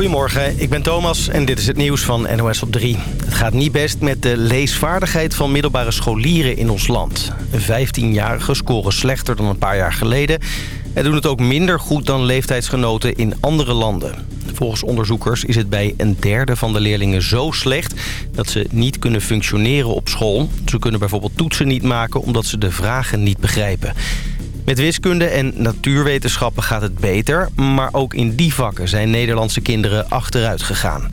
Goedemorgen, ik ben Thomas en dit is het nieuws van NOS op 3. Het gaat niet best met de leesvaardigheid van middelbare scholieren in ons land. 15-jarigen scoren slechter dan een paar jaar geleden... en doen het ook minder goed dan leeftijdsgenoten in andere landen. Volgens onderzoekers is het bij een derde van de leerlingen zo slecht... dat ze niet kunnen functioneren op school. Ze kunnen bijvoorbeeld toetsen niet maken omdat ze de vragen niet begrijpen. Met wiskunde en natuurwetenschappen gaat het beter... maar ook in die vakken zijn Nederlandse kinderen achteruit gegaan.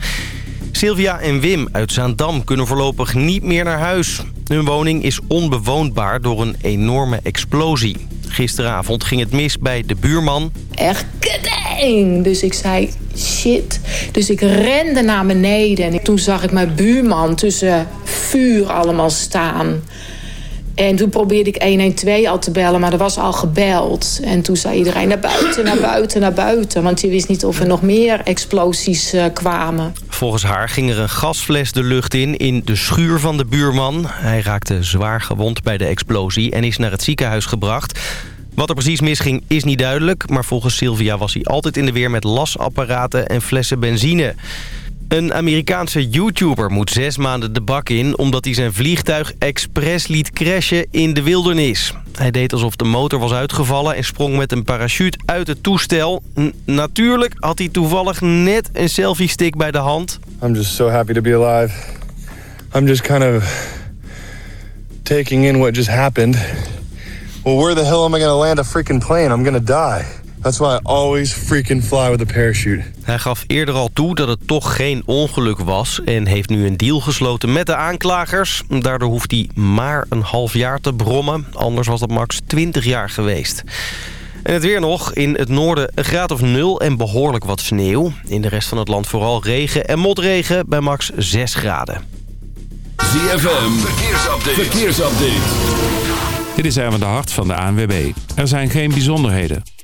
Sylvia en Wim uit Zaandam kunnen voorlopig niet meer naar huis. Hun woning is onbewoonbaar door een enorme explosie. Gisteravond ging het mis bij de buurman. Echt kedeng! Dus ik zei, shit. Dus ik rende naar beneden. En toen zag ik mijn buurman tussen vuur allemaal staan... En toen probeerde ik 112 al te bellen, maar er was al gebeld. En toen zei iedereen naar buiten, naar buiten, naar buiten. Want je wist niet of er nog meer explosies uh, kwamen. Volgens haar ging er een gasfles de lucht in, in de schuur van de buurman. Hij raakte zwaar gewond bij de explosie en is naar het ziekenhuis gebracht. Wat er precies misging is niet duidelijk... maar volgens Sylvia was hij altijd in de weer met lasapparaten en flessen benzine. Een Amerikaanse YouTuber moet zes maanden de bak in... omdat hij zijn vliegtuig expres liet crashen in de wildernis. Hij deed alsof de motor was uitgevallen... en sprong met een parachute uit het toestel. natuurlijk had hij toevallig net een selfie-stick bij de hand. I'm just so happy to be alive. I'm just kind of taking in what just happened. Well, where the hell am I going to land a freaking plane? I'm going to die. That's why I always freaking fly with a parachute. Hij gaf eerder al toe dat het toch geen ongeluk was... en heeft nu een deal gesloten met de aanklagers. Daardoor hoeft hij maar een half jaar te brommen. Anders was dat max 20 jaar geweest. En het weer nog. In het noorden een graad of nul en behoorlijk wat sneeuw. In de rest van het land vooral regen en motregen bij max 6 graden. ZFM, verkeersupdate. verkeersupdate. Dit is Erwin de Hart van de ANWB. Er zijn geen bijzonderheden.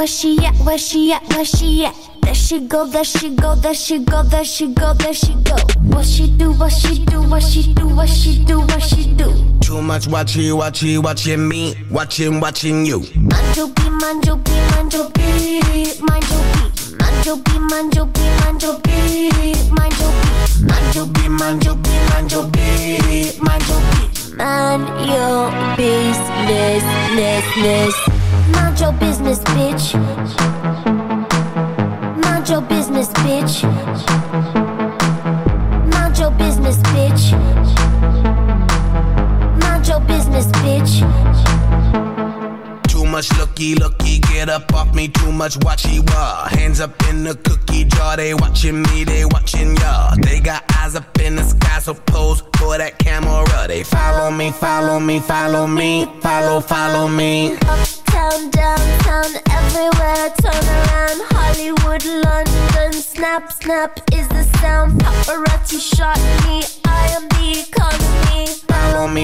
Where she at? Where she at? Where she at? There she go, there she go, there she go, there she go, there she go. What she do, what she do, what she do, what she do, what she do. Too much watching, watching, watching me, watching, watching you. Off me. Too much. Hands up in the cookie jar. They watching me, they watching y'all. They got eyes up in the sky, so pose for that camera. They follow me, follow me, follow me, follow, follow me. Uptown, downtown, everywhere. Turn around. Hollywood, London. Snap, snap is the sound. Paparazzi shot me.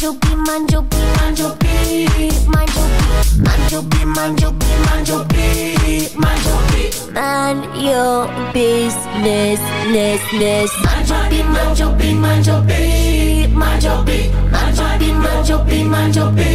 Your beat, mind your beat, mind your beat, mind your business, ness, ness. Mind your beat, mind your beat, mind your beat, mind your beat. Mind your beat, mind your beat,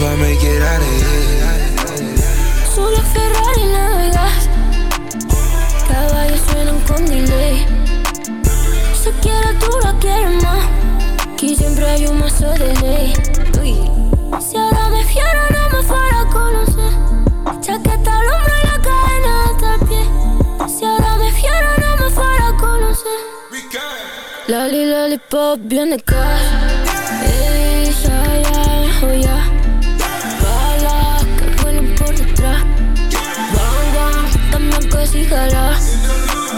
hope I make it out of here. Solo Ferrari navegas, caballos suenan con delay. Se quiere tú la quieres más, aquí siempre hay un mazo de ley. Si ahora me fiero no me fuera a conocer, chaqueta al hombro y la cadena hasta el pie. Si ahora me fiero no me fuera a conocer. Loli, lollipop, viene acá. Gigolo.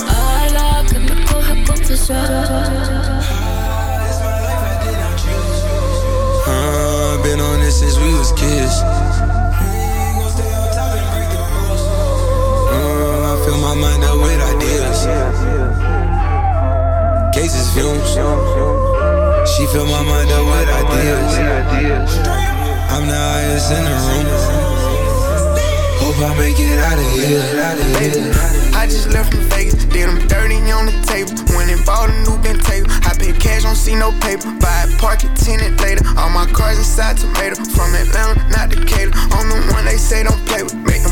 Ala, que me coja confesar. Uh, been on this since we was kids. Uh, I fill my mind up with ideas. Cases fumes. She fill my mind up with ideas. I'm the highest in the room. Hope I make it out of here. I just left from Vegas, did them dirty on the table. Went and bought a new bent table. I paid cash, don't see no paper. Buy it, park it, tenant later. All my cars inside tomato. From Atlanta, not Decatur. I'm the one they say don't play with. Make them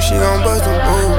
she gon' bust a move,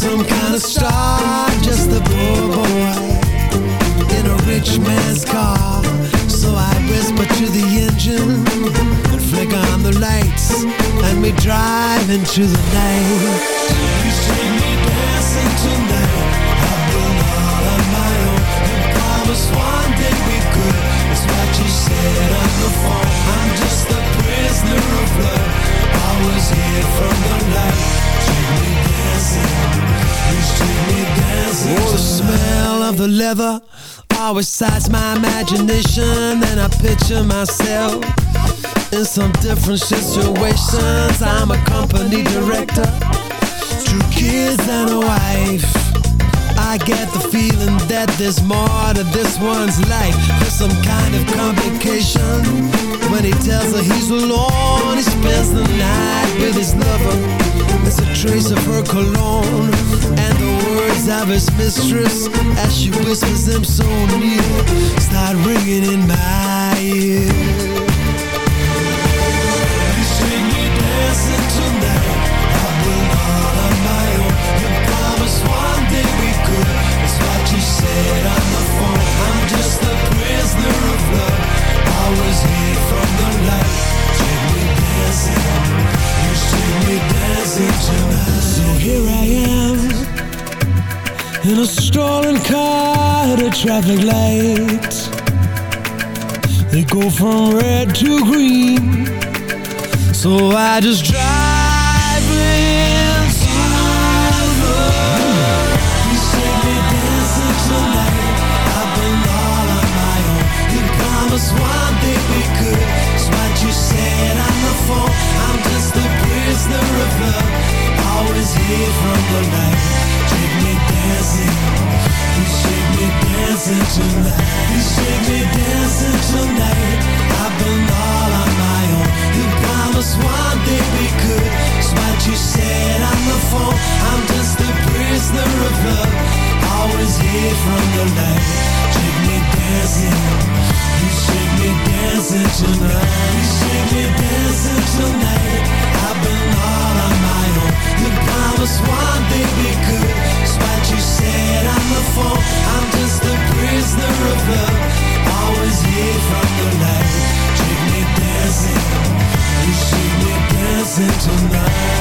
some kind of star. Just a poor boy in a rich man's car. So I whisper to the engine and flick on the lights, and we drive into the night. Please take me dancing tonight. I've been all on my own. You promised one day we could. It's what you said on the phone. I'm just a prisoner of love. I was here from the light. Take me dancing. Please take me dancing Oh, the smell of the leather always excites my imagination. And I picture myself in some different situations. I'm a company director, two kids and a wife. I get the feeling that there's more to this one's life. There's some kind of complication when he tells her he's alone. He spends the night with his lover. There's a trace of her cologne and words of his mistress as she whispers them so near. Start ringing in my ear. Please take me dancing tonight. I've been all on my own. You promised one day we could. It's what you said on the phone. I'm just a prisoner of love. I here from the light. Me dancing. Please take me dancing tonight. So here I am in a stolen car at a traffic light. They go from red to green, so I just drive You shake me dancing tonight. I've been all on my own. You promised one day we could. You said on the phone. I'm just a prisoner of love. Always from. Take me dancing. You be dancing tonight. You dancing tonight. I've been all on my own. You promised one we could. That's what you said on the phone I'm just a prisoner of love. Always hid from the light me dancing You me dancing tonight.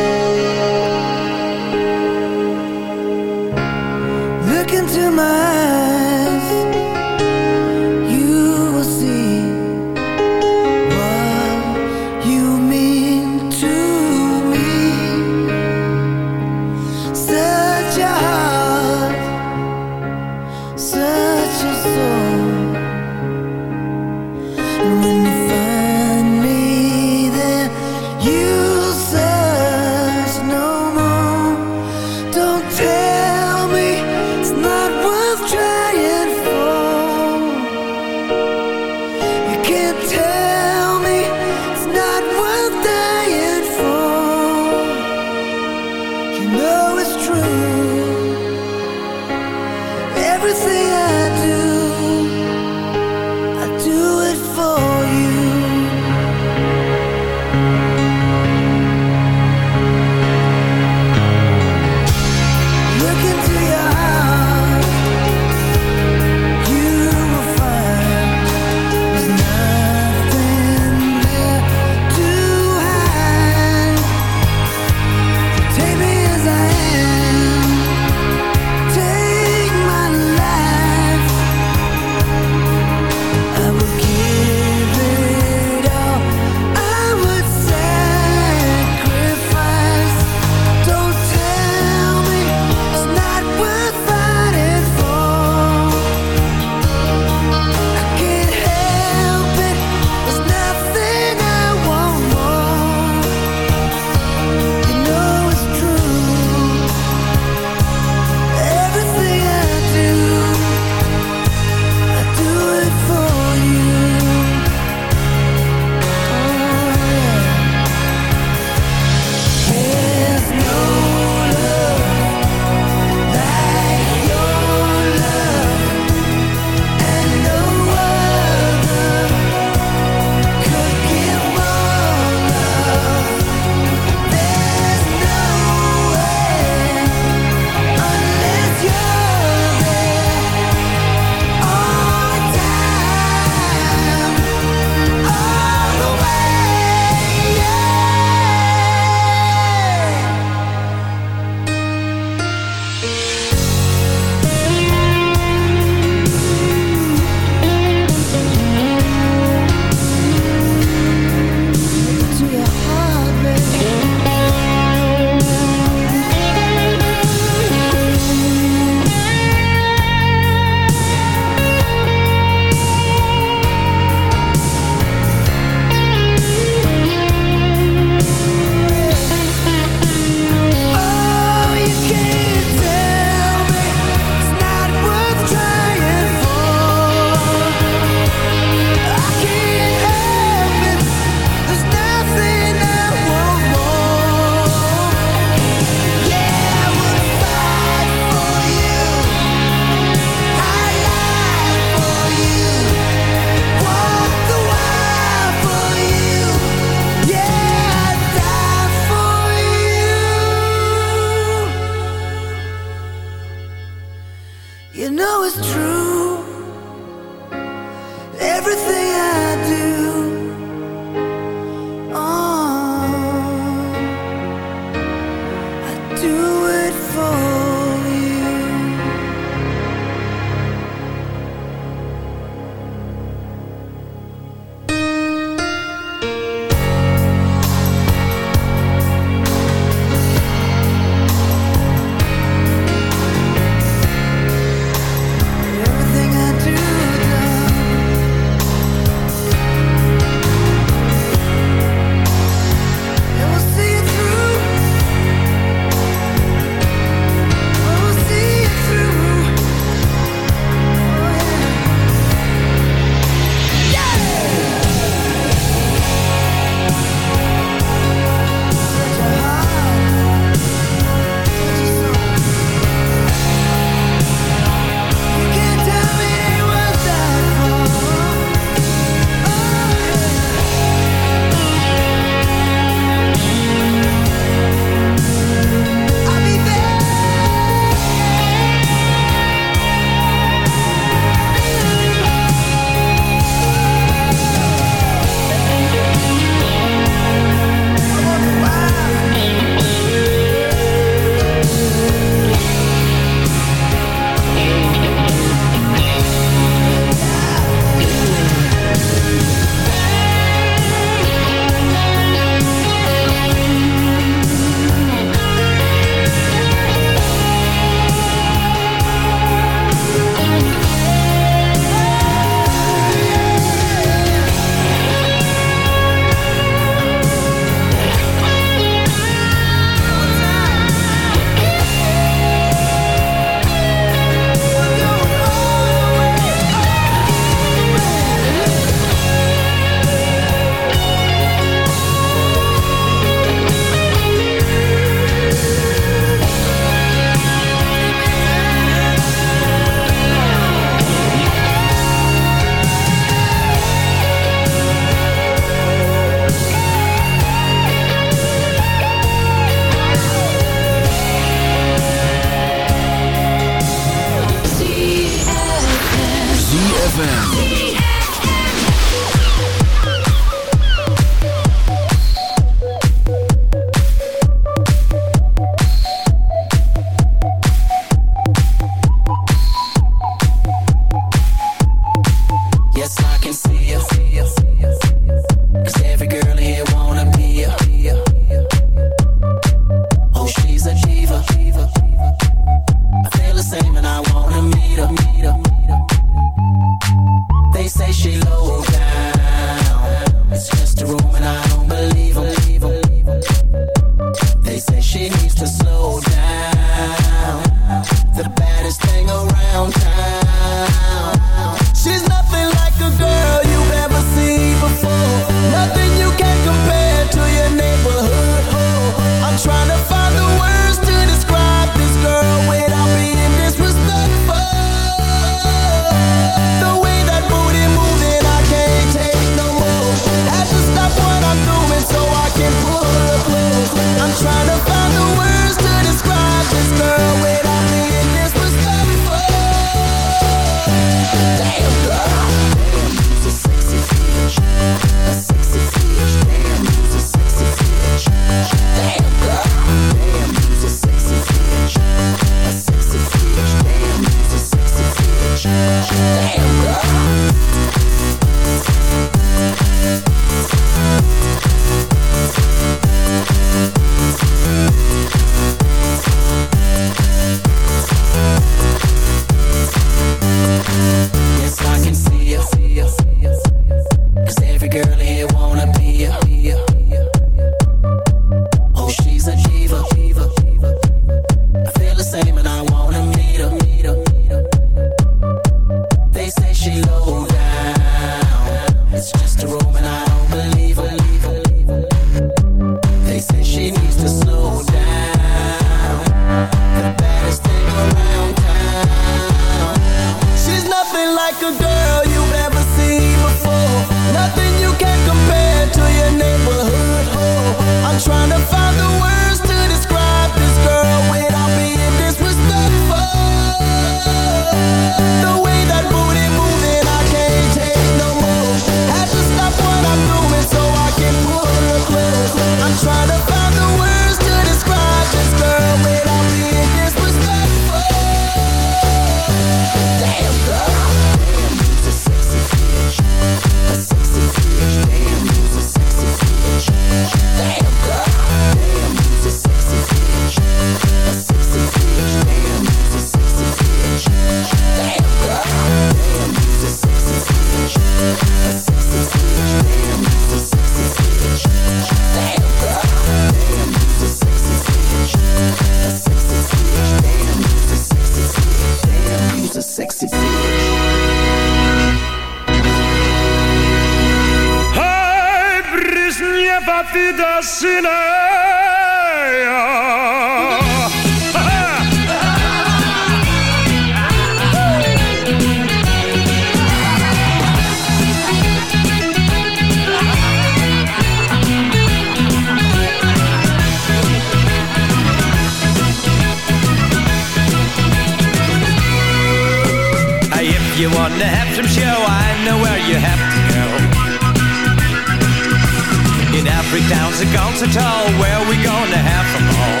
Town's a concert hall where we gonna have them all.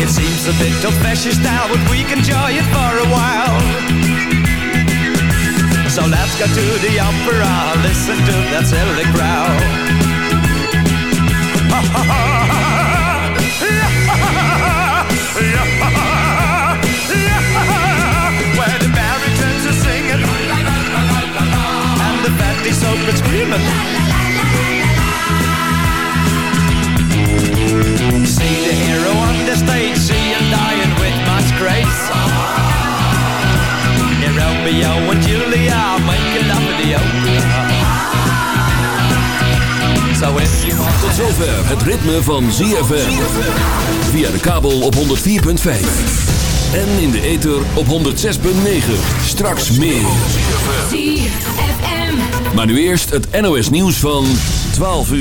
It seems a bit old-fashioned style, but we can enjoy it for a while. So let's go to the opera, listen to that silly crowd. Where the baritons are singing And the fatties open screaming See the hero on the stage See him dying with much grace Yeah, Romeo and Julia Making love in the opera So if you want Tot zover het ritme van ZFM. Via de kabel op 104.5. En in de ether op 106.9. Straks meer. ZFM. Maar nu eerst het NOS nieuws van 12 uur.